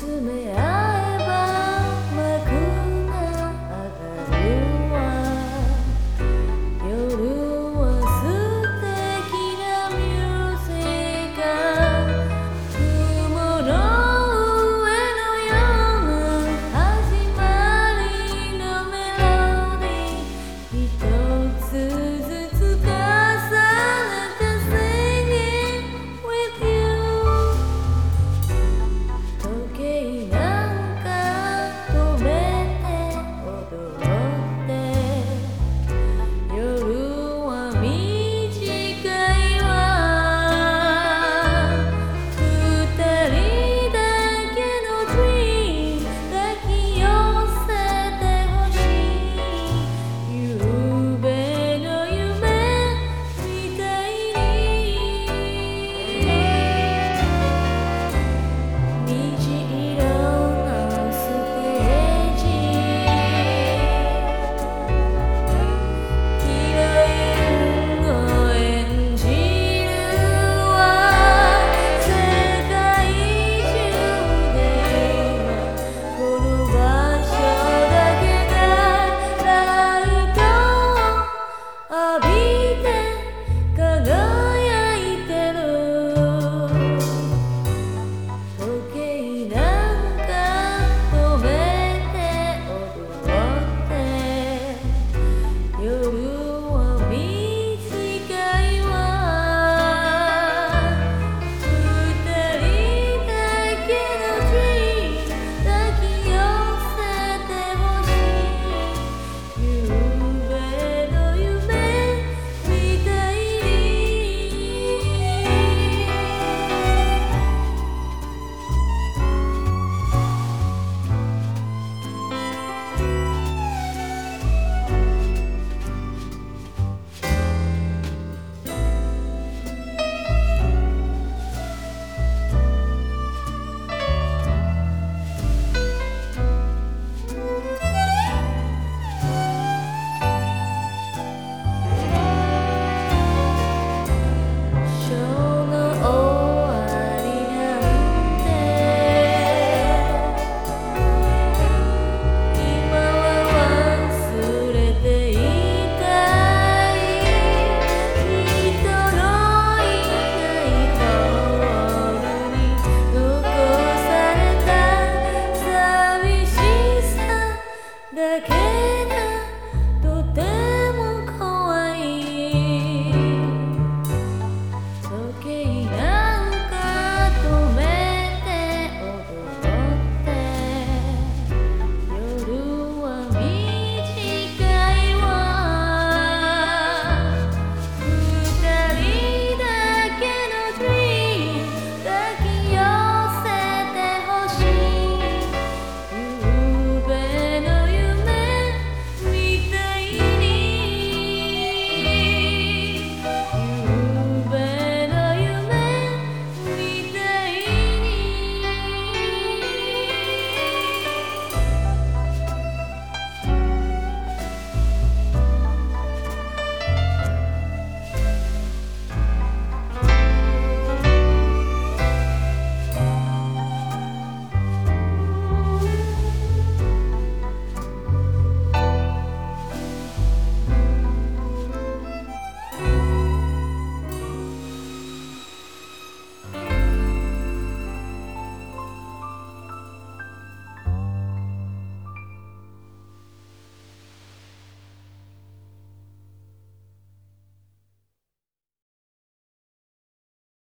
是美啊